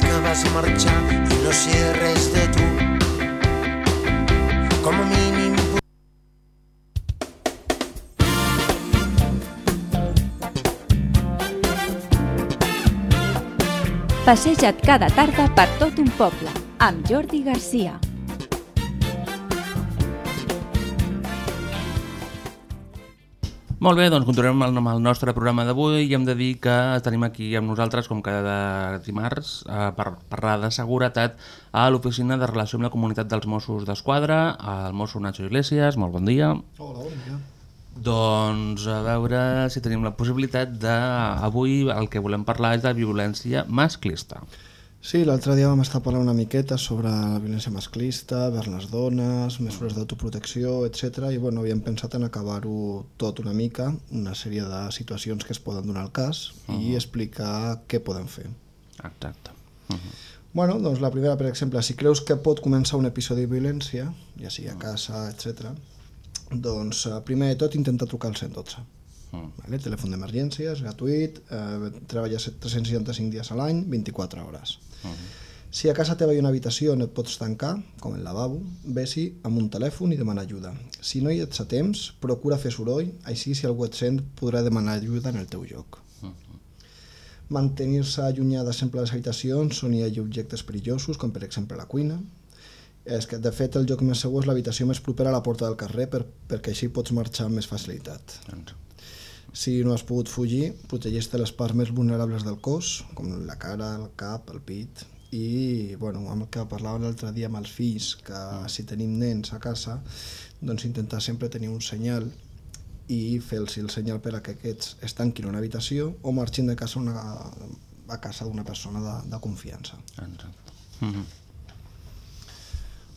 que vas marxar i no sé res de tu. Com a mínim... Passeja't cada tarda per tot un poble, amb Jordi Garcia. Molt bé, doncs continuem amb el nostre programa d'avui i hem de dir que tenim aquí amb nosaltres, com cada dimarts, eh, per parlar de seguretat a l'Oficina de Relació amb la Comunitat dels Mossos d'Esquadra, el mosso Nacho Iglesias, molt bon dia. Hola, bon dia. Doncs a veure si tenim la possibilitat de... Avui el que volem parlar és de violència masclista. Sí, l'altre dia vam estar parlant una miqueta sobre la violència masclista, vers les dones, mesures d'autoprotecció, etc. I bueno, havíem pensat en acabar-ho tot una mica, una sèrie de situacions que es poden donar al cas uh -huh. i explicar què podem fer. Exacte. Uh -huh. Bueno, doncs la primera, per exemple, si creus que pot començar un episodi de violència, ja sigui a casa, etc., doncs eh, primer de tot intenta trucar al 112. Mm. Vale? Telèfon d'emergències, gratuït, eh, treballa 365 dies a l'any, 24 hores. Uh -huh. Si a casa teva hi ha una habitació on et pots tancar, com el lavabo, vés-hi amb un telèfon i demana ajuda. Si no hi ets a temps, procura fer soroll, així si algú et sent podrà demanar ajuda en el teu lloc. Mantenir-se allunyada sempre de les habitacions on hi hagi objectes perillosos, com per exemple la cuina. És que, de fet, el lloc més segur és l'habitació més propera a la porta del carrer per, perquè així pots marxar amb més facilitat. Si no has pogut fugir, protegeix-te les parts més vulnerables del cos, com la cara, el cap, el pit, i bueno, amb el que parlàvem l'altre dia amb els fills, que si tenim nens a casa, doncs intentar sempre tenir un senyal i fer-los el senyal per a que aquests es tanquin una habitació o marxin de casa una, a casa d'una persona de, de confiança. Exacte. Uh -huh.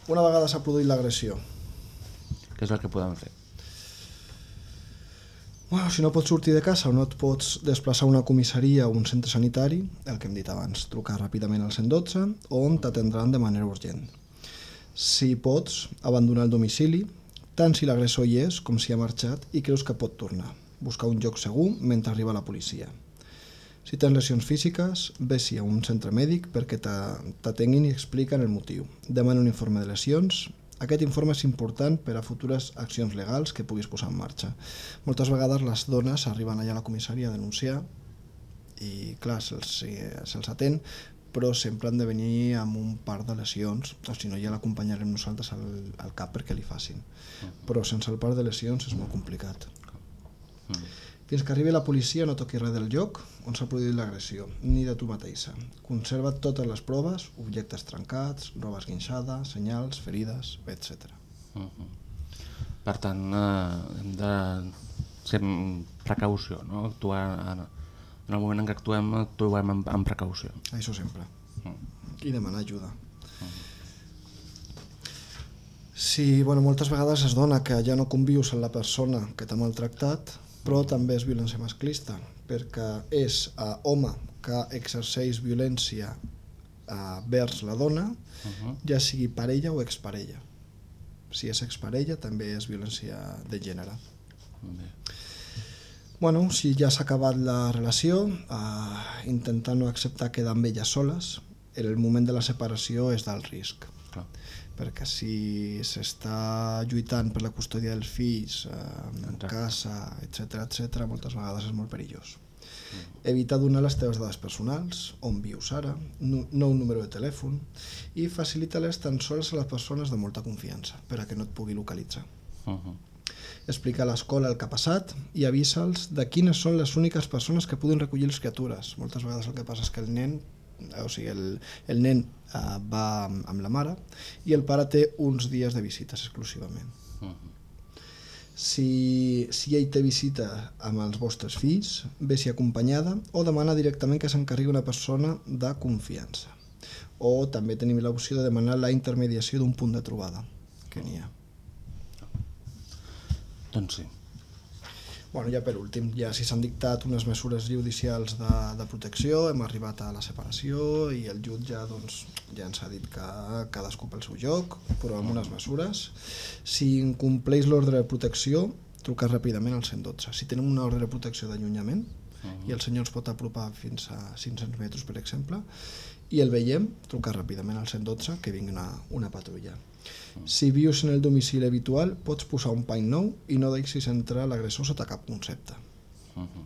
Una vegada s'ha produït l'agressió, Què és el que podem fer? Bueno, si no pots sortir de casa o no et pots desplaçar a una comissaria o un centre sanitari, el que hem dit abans, trucar ràpidament al 112 on t'atendran de manera urgent. Si pots, abandonar el domicili, tant si l'agressor hi és com si ha marxat i creus que pot tornar. buscar un lloc segur mentre arriba la policia. Si tens lesions físiques, vés-hi a un centre mèdic perquè t'a- t'atenguin i expliquen el motiu. Demana un informe de lesions. Aquest informe és important per a futures accions legals que puguis posar en marxa. Moltes vegades les dones arriben allà a la comissaria a denunciar i clar, se'ls se atén, però sempre han de venir amb un par de lesions, o si no ja l'acompanyarem nosaltres al, al cap perquè li facin. Però sense el par de lesions és molt complicat. Fins que arribi la policia no toqui res del lloc on s'ha produït l'agressió, ni de tu mateixa. Conserva totes les proves, objectes trencats, roba esguinxada, senyals, ferides, etc. Uh -huh. Per tant, eh, hem de ser amb precaució, no? Actuar en, en el moment en què actuem, actuem amb, amb precaució. Això sempre. Mm. I demanar ajuda. Sí, bueno, moltes vegades es dona que ja no convius amb la persona que t'ha maltractat, però també és violència masclista, perquè és eh, home que exerceix violència eh, vers la dona, Uh -huh. ja sigui parella o exparella. Si és exparella també és violència de gènere. Bé. Bueno, si ja s'ha acabat la relació, eh, intentar no acceptar quedar amb elles soles, el moment de la separació és d'alt risc. Perquè si s'està lluitant per la custòdia dels fills, eh, en casa, etc etc, moltes vegades és molt perillós. Evitar donar les teves dades personals, on vius ara, nu nou número de telèfon i facilita-les tan sols a les persones de molta confiança per a que no et pugui localitzar Uh -huh. explica a l'escola el que ha passat i avisa'ls de quines són les úniques persones que poden recollir les criatures. Moltes vegades el que passa és que el nen o sigui, el, el nen uh, va amb, amb la mare i el pare té uns dies de visites exclusivament. Uh -huh. Si, si ell té visita amb els vostres fills, ve-s'hi acompanyada o demana directament que s'encarregui una persona de confiança. O també tenim l'opció de demanar la intermediació d'un punt de trobada, que n'hi ha. Doncs sí. Bueno, ja per últim, ja si s'han dictat unes mesures judicials de, de protecció, hem arribat a la separació i el jutge doncs, ja ens ha dit que cadascú pel seu lloc, però amb unes mesures. Si incompleix l'ordre de protecció, trucar ràpidament al 112. Si tenim una ordre de protecció d'allunyament i el senyor ens pot apropar fins a 500 metres, per exemple, i el veiem, trucar ràpidament al 112 que vingui una, una patrulla. Si vius en el domicili habitual, pots posar un pany nou i no deixis entrar l'agressor sota cap concepte. Uh -huh.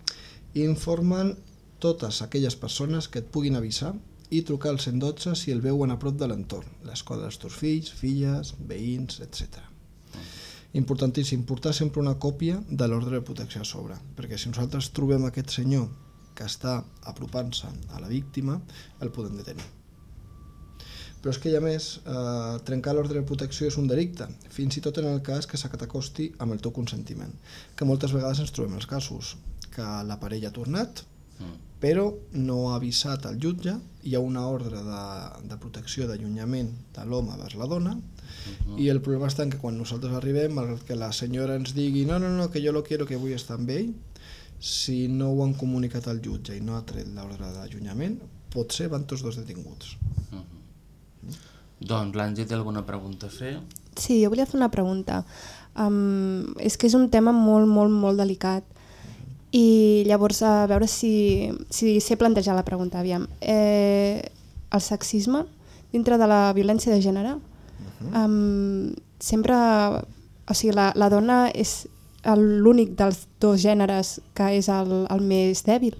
Informen totes aquelles persones que et puguin avisar i trucar al 112 si el veuen a prop de l'entorn, l'escola dels teus fills, filles, veïns, etc. Importantíssim, portar sempre una còpia de l'ordre de protecció a sobre, perquè si nosaltres trobem aquest senyor que està apropant-se a la víctima, el podem detenir. Però és que, a més, eh, trencar l'ordre de protecció és un delicte, fins i tot en el cas que se t'acosti amb el teu consentiment, que moltes vegades ens trobem els casos, que la parella ha tornat, Mm. però no ha avisat al jutge, hi ha una ordre de, de protecció d'allunyament de l'home vers la dona, Uh-huh. i el problema està en que quan nosaltres arribem, malgrat que la senyora ens digui no, no, no, que jo lo quiero, que vull estar amb ell, si no ho han comunicat al jutge i no ha tret l'ordre d'allunyament, potser van tots dos detinguts. Uh -huh. Doncs l'Angie té alguna pregunta a fer? Sí, jo volia fer una pregunta. Um, és que és un tema molt, molt, molt delicat i llavors a veure si, si sé plantejar la pregunta. Aviam. Eh, el sexisme dintre de la violència de gènere um, sempre... O sigui, la, la dona és l'únic dels dos gèneres que és el, el més dèbil.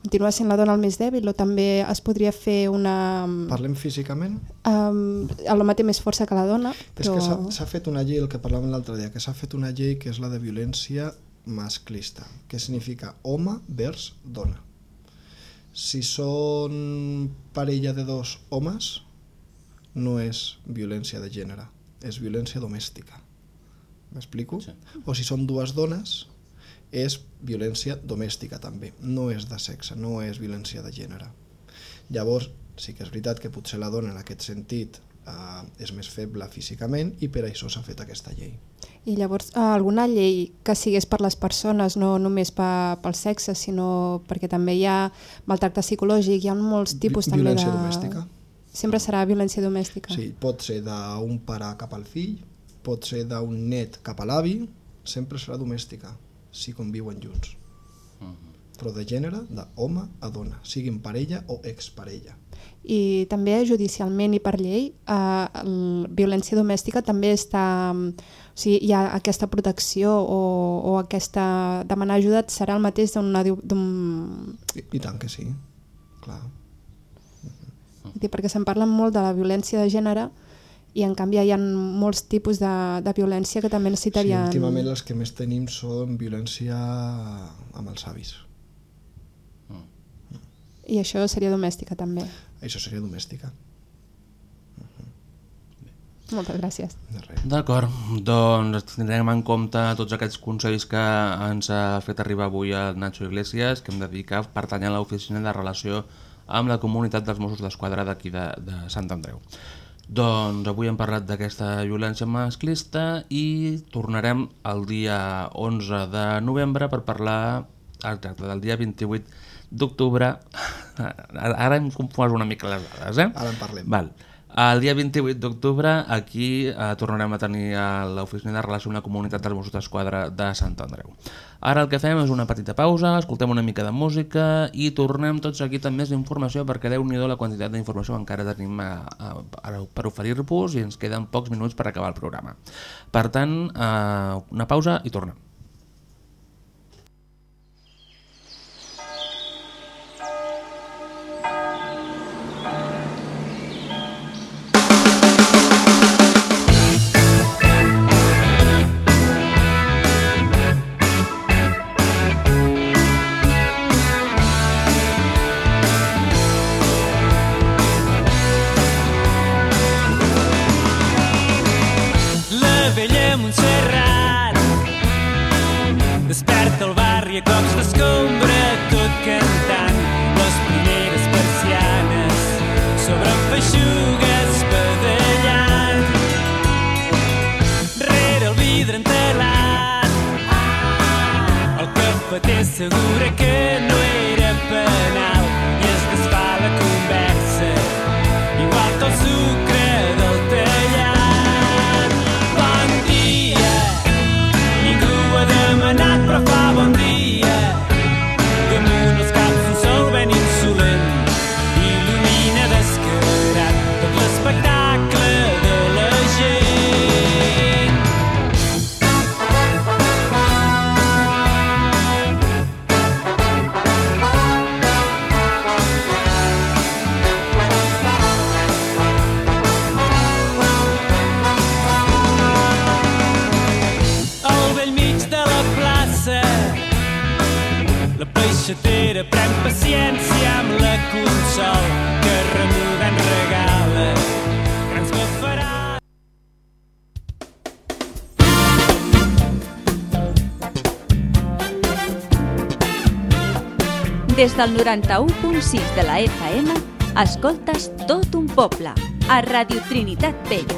Continua sent la dona el més dèbil o també es podria fer una... Parlem físicament? Um, l'home té més força que la dona, És però... que s'ha s'ha fet una llei, el que parlàvem l'altre dia, que s'ha fet una llei que és la de violència masclista, que significa home vers dona. Si són parella de dos homes, no és violència de gènere, és violència domèstica. M'explico? Sí. O si són dues dones, és violència domèstica també, no és de sexe, no és violència de gènere. Llavors, sí que és veritat que potser la dona en aquest sentit eh, és més feble físicament i per això s'ha fet aquesta llei. I llavors, eh, alguna llei que sigués per les persones, no només per, pel sexe, sinó perquè també hi ha maltracte psicològic, hi ha molts tipus Vi- també de... violència domèstica. Sempre serà violència domèstica. Sí, pot ser d'un pare cap al fill, pot ser d'un net cap a l'avi, sempre serà domèstica. Si conviuen junts. Però de gènere, d'home a dona, siguin parella o exparella. I també judicialment i per llei, eh, el, violència domèstica també està... O sigui, hi ha aquesta protecció o, o aquesta demanar ajuda serà el mateix d'un- I, I tant que sí, clar. Vull dir, perquè se'n parla molt de la violència de gènere i en canvi hi ha molts tipus de, de violència que també Sí, necessitarien... últimament les que més tenim són violència amb els avis. I això seria domèstica també. Això seria domèstica. Moltes gràcies. D'acord, doncs tindrem en compte tots aquests consells que ens ha fet arribar avui el Nacho Iglesias, que hem de dir que pertany a l'oficina de relació amb la comunitat dels Mossos d'Esquadra d'aquí de, de Sant Andreu. Doncs avui hem parlat d'aquesta violència masclista i tornarem el dia 11 de novembre per parlar exacte, del dia 28 d'octubre. Ara ara em confós una mica les dades, eh? Ara en parlem. Val. El dia 28 d'octubre aquí eh, tornarem a tenir a l'oficina de relació amb la comunitat dels Mossos d'Esquadra de Sant Andreu. Ara el que fem és una petita pausa, escoltem una mica de música i tornem tot seguit amb més informació perquè déu nhi la quantitat d'informació encara tenim a, a, a, per oferir-vos i ens queden pocs minuts per acabar el programa. Per tant, eh, una pausa i tornem. seguro que del 91.6 de la FM, escoltes tot un poble, a Radio Trinitat Vella.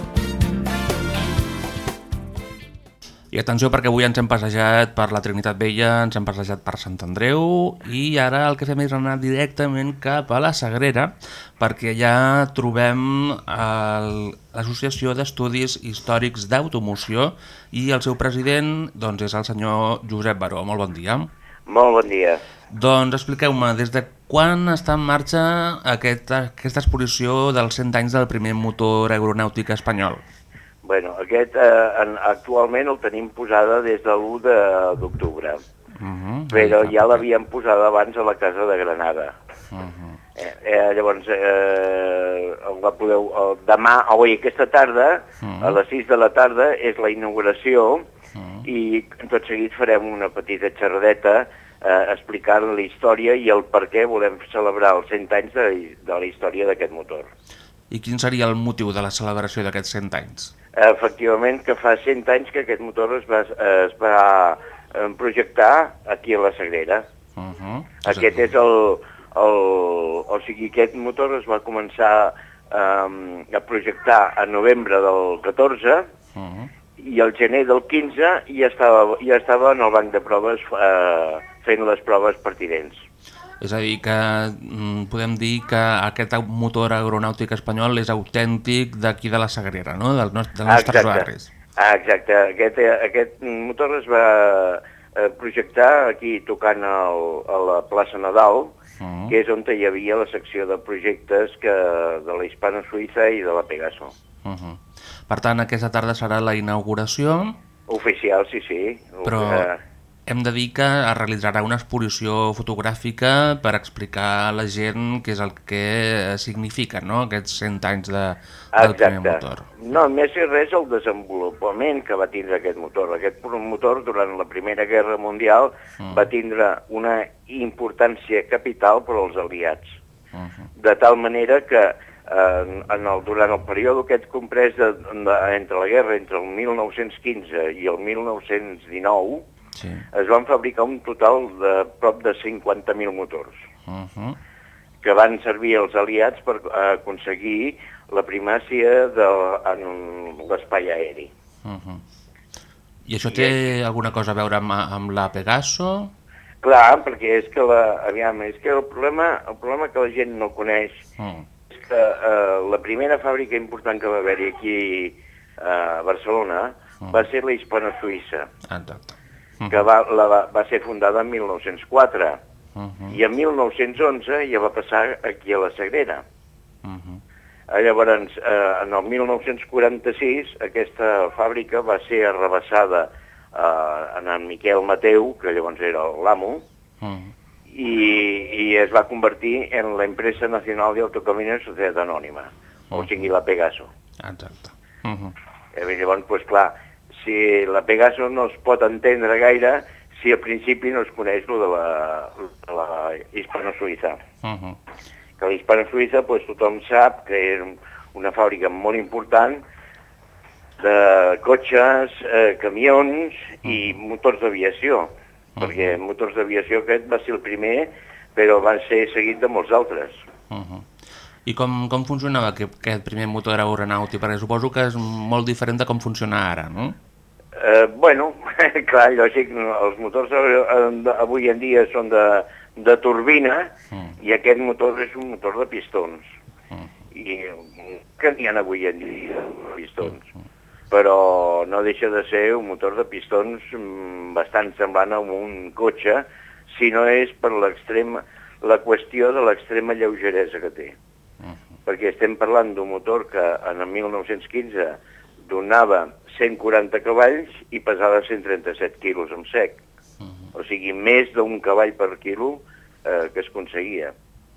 I atenció perquè avui ens hem passejat per la Trinitat Vella, ens hem passejat per Sant Andreu i ara el que fem és anar directament cap a la Sagrera perquè ja trobem el- l'Associació d'Estudis Històrics d'Automoció i el seu president doncs, és el senyor Josep Baró. Molt bon dia. Molt bon dia. Doncs expliqueu-me, des de quan està en marxa aquesta, aquesta exposició dels 100 anys del primer motor aeronàutic espanyol? Bueno, aquest eh, en, actualment el tenim posada des de l'1 de- d'octubre, Uh -huh. però ja l'havíem posada abans a la Casa de Granada. Uh -huh. Eh, eh, llavors, eh, la podeu, eh, demà, oi, aquesta tarda, Mhm. a les 6 de la tarda, és la inauguració i tot seguit farem una petita xerradeta eh, explicant la història i el per què volem celebrar els 100 anys de, de la història d'aquest motor. I quin seria el motiu de la celebració d'aquests 100 anys? Efectivament, que fa 100 anys que aquest motor es va, es va eh, projectar aquí a la Sagrera. Uh -huh. Aquest és el, el... O sigui, aquest motor es va començar um, a projectar a novembre del 14 Uh -huh. I al gener del 15 ja estava, ja estava en el banc de proves eh, fent les proves pertinents. És a dir, que mm, podem dir que aquest motor aeronàutic espanyol és autèntic d'aquí de la Sagrera, no? Del nos dels nostres barris. Ah, exacte. Aquest, aquest motor es va, eh, projectar aquí tocant el, a la plaça Nadal, Mm. que és on hi havia la secció de projectes que, de la Hispana Suïssa i de la Pegaso. Uh -huh. Per tant, aquesta tarda serà la inauguració, Oficial, sí, sí. però hem de dir que es realitzarà una exposició fotogràfica per explicar a la gent què és el que significa no? aquests 100 anys de, del primer Exacte. motor. No, més i res el desenvolupament que va tindre aquest motor. Aquest motor, durant la Primera Guerra Mundial, Mm. va tindre una importància capital per als aliats. Uh -huh. De tal manera que eh, en el, durant el període aquest comprès de, de, entre la guerra, entre el 1915 i el 1919, Sí. es van fabricar un total de prop de 50.000 motors Uh -huh. que van servir als aliats per eh, aconseguir la primàcia de, en l'espai aeri. Uh -huh. I això té alguna cosa a veure amb, amb la Pegaso? Clar, perquè és que la, aviam, és que el problema, el problema que la gent no coneix Mm. Que eh, la primera fàbrica important que va haver-hi aquí eh, a Barcelona Mm. va ser la Hispana Suïssa, Exacte. que va, la, va, va ser fundada en 1904 Uh -huh. i en 1911 ja va passar aquí a la Sagrera. Uh -huh. Eh, Llavors, eh, en el 1946, aquesta fàbrica va ser arrabassada eh, en en Miquel Mateu, que llavors era l'amo, Uh -huh. I, i es va convertir en la Empresa Nacional de Autocamiones Societat Anònima, o sigui, la Pegaso. Exacte. Uh -huh. Eh, llavors, pues, clar, si la Pegaso no es pot entendre gaire si al principi no es coneix lo de la, de la hispano-suïssa. Uh -huh. que la hispano-suïssa pues, tothom sap que un- una fàbrica molt important de cotxes, eh, camions i motors d'aviació, perquè motors d'aviació aquest va ser el primer, però va ser seguit de molts altres. Uh -huh. I com, com funcionava aquest, aquest primer motor aeronàutic? Perquè suposo que és molt diferent de com funciona ara, no? Eh, bueno, clar, lògic, els motors avui en dia són de, de turbina Mm. i aquest motor és un motor de pistons. I mm, que n'hi ha avui en dia, pistons. Però no deixa de ser un motor de pistons mm, bastant semblant a un cotxe, si no és per l'extrema la qüestió de l'extrema lleugeresa que té. Perquè estem parlant d'un motor que en el 1915 donava 140 cavalls i pesava 137 quilos en sec. O sigui, més d'un cavall per quilo eh, que es aconseguia,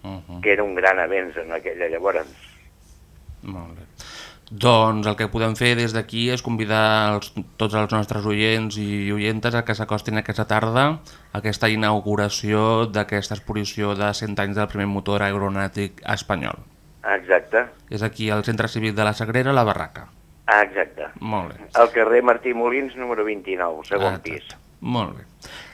Uh -huh. que era un gran avenç en aquella llavors. Molt bé. Doncs el que podem fer des d'aquí és convidar els, tots els nostres oients i oientes a que s'acostin aquesta tarda a aquesta inauguració d'aquesta exposició de 100 anys del primer motor aeronàutic espanyol. Exacte, És aquí al Centre Cívic de la Sagrera, la Barraca. exacte. Molt bé. Al carrer Martí Molins, número 29, segon Ah, pis. Molt bé.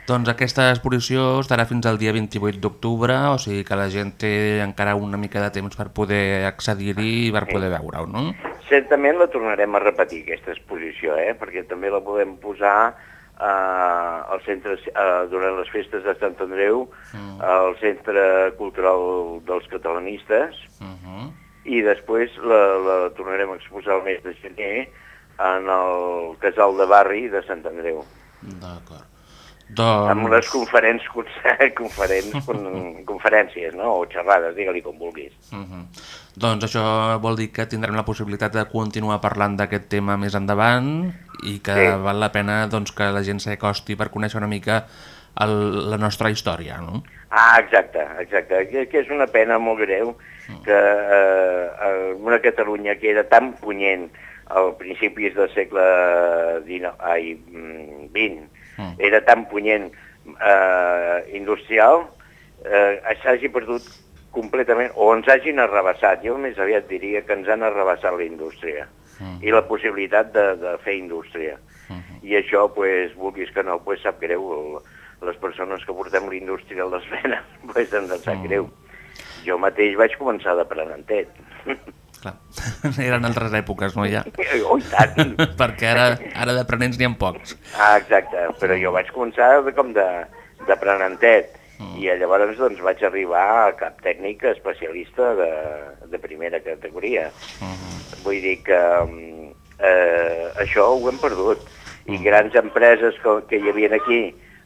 Doncs aquesta exposició estarà fins al dia 28 d'octubre, o sigui que la gent té encara una mica de temps per poder accedir-hi i per poder veure-ho, no? Certament la tornarem a repetir, aquesta exposició, eh? perquè també la podem posar eh, al centre, eh, durant les festes de Sant Andreu, Mm. al Centre Cultural dels Catalanistes, Uh -huh. i després la, la tornarem a exposar el mes de gener en el casal de barri de Sant Andreu. D'acord. Doncs... Amb unes conferents, conferents, con, conferències, no? o xerrades, digue-li com vulguis. Uh -huh. Doncs això vol dir que tindrem la possibilitat de continuar parlant d'aquest tema més endavant i que Sí. val la pena doncs, que la gent s'acosti per conèixer una mica el, la nostra història, no? Ah, exacte, exacte. Que, que és una pena molt greu que eh, eh, una Catalunya que era tan punyent al principis del segle XIX, ai, mm, XX, Mm. era tan punyent eh, industrial, eh, s'hagi perdut completament, o ens hagin arrabassat. Jo més aviat diria que ens han arrabassat la indústria Mm. i la possibilitat de, de fer indústria. I això, pues, vulguis que no, pues, sap greu. El, les persones que portem la indústria a les venes, pues, ens en sap Mm. greu. Jo mateix vaig començar d'aprenentet. Clar. Eren altres èpoques, no, ja? Oh, i tant! Perquè ara, ara d'aprenents n'hi ha pocs. Ah, exacte, però jo vaig començar com de- d'aprenentet i llavors doncs, vaig arribar a cap tècnic especialista de, de primera categoria. Vull dir que mm, eh, això ho hem perdut. I grans empreses que, que hi havia aquí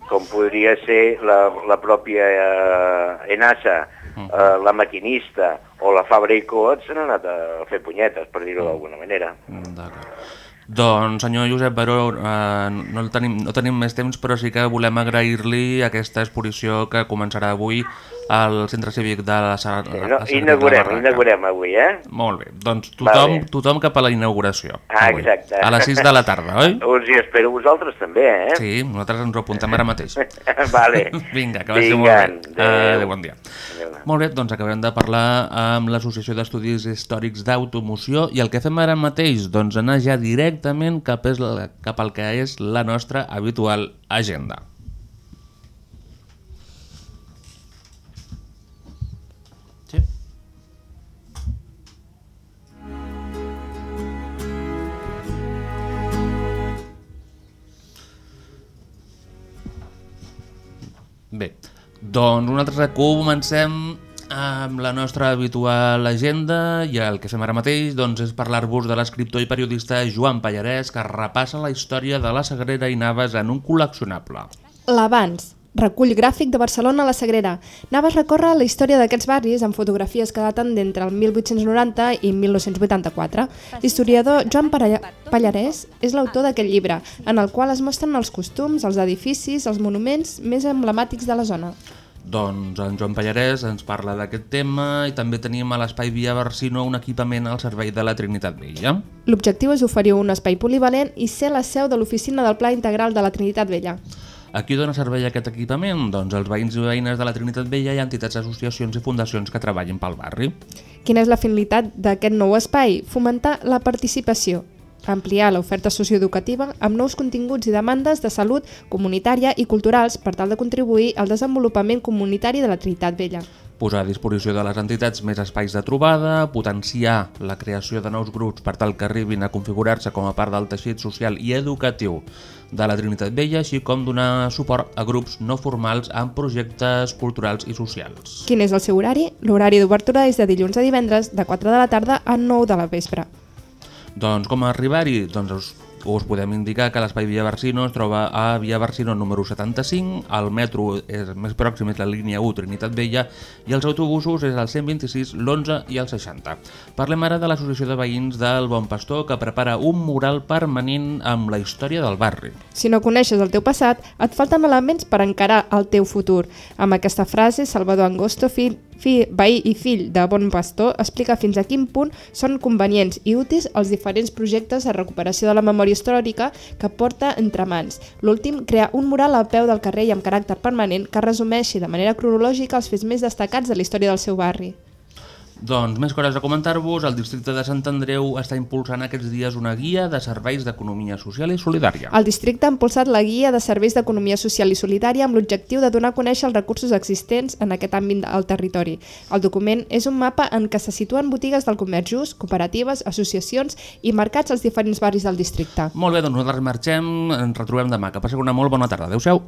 com podria ser la, la pròpia eh, ENASA, eh, la maquinista o la Fabra i Coats s'han anat a fer punyetes, per dir-ho d'alguna manera. D'acord. Doncs, senyor Josep Baró, eh, no, tenim, no tenim més temps, però sí que volem agrair-li aquesta exposició que començarà avui al Centre Cívic de la, Sa Sí, no, inaugurem, inaugurem avui, eh? Molt bé, doncs tothom, Vale. tothom cap a la inauguració. Ah, avui. exacte. A les 6 de la tarda, oi? Us hi espero vosaltres també, eh? Sí, nosaltres ens ho apuntem ara mateix. vale. Vinga, que vagi molt bé. adéu. Adéu, bon dia. Molt bé, doncs acabem de parlar amb l'Associació d'Estudis Històrics d'Automoció i el que fem ara mateix, doncs anar ja directament cap, és la, cap al que és la nostra habitual agenda. Bé, doncs nosaltres comencem amb la nostra habitual agenda i el que fem ara mateix doncs, és parlar-vos de l'escriptor i periodista Joan Pallarès que repassa la història de la Sagrera i Naves en un col·leccionable. L'Abans, recull gràfic de Barcelona a la Sagrera. Navas recorre la història d'aquests barris amb fotografies que daten d'entre el 1890 i 1984. L'historiador Joan Pallarès és l'autor d'aquest llibre, en el qual es mostren els costums, els edificis, els monuments més emblemàtics de la zona. Doncs en Joan Pallarès ens parla d'aquest tema i també tenim a l'Espai Via Barsino un equipament al servei de la Trinitat Vella. L'objectiu és oferir un espai polivalent i ser la seu de l'oficina del Pla Integral de la Trinitat Vella. A qui dona servei aquest equipament? Doncs als veïns i veïnes de la Trinitat Vella i entitats, associacions i fundacions que treballin pel barri. Quina és la finalitat d'aquest nou espai? Fomentar la participació, ampliar l'oferta socioeducativa amb nous continguts i demandes de salut comunitària i culturals per tal de contribuir al desenvolupament comunitari de la Trinitat Vella. Posar a disposició de les entitats més espais de trobada, potenciar la creació de nous grups per tal que arribin a configurar-se com a part del teixit social i educatiu de la Trinitat Vella, així com donar suport a grups no formals amb projectes culturals i socials. Quin és el seu horari? L'horari d'obertura és de dilluns a divendres de 4 de la tarda a 9 de la vespre. Doncs com arribar-hi? Doncs us, us podem indicar que l'espai Via Barsino es troba a Via Barsino número 75, el metro és més pròxim és la línia 1 Trinitat Vella i els autobusos és el 126, l'11 i el 60. Parlem ara de l'Associació de Veïns del Bon Pastor que prepara un mural permanent amb la història del barri. Si no coneixes el teu passat, et falten elements per encarar el teu futur. Amb aquesta frase, Salvador Angosto, fill, fill, veí i fill de Bon Pastor, explica fins a quin punt són convenients i útils els diferents projectes de recuperació de la memòria històrica que porta entre mans. L'últim, crear un mural al peu del carrer i amb caràcter permanent que resumeixi de manera cronològica els fets més destacats de la història del seu barri. Doncs més coses a comentar-vos, el districte de Sant Andreu està impulsant aquests dies una guia de serveis d'economia social i solidària. El districte ha impulsat la guia de serveis d'economia social i solidària amb l'objectiu de donar a conèixer els recursos existents en aquest àmbit al territori. El document és un mapa en què se situen botigues del comerç just, cooperatives, associacions i mercats als diferents barris del districte. Molt bé, doncs nosaltres marxem, ens retrobem demà. Que passeu una molt bona tarda. Adéu-siau.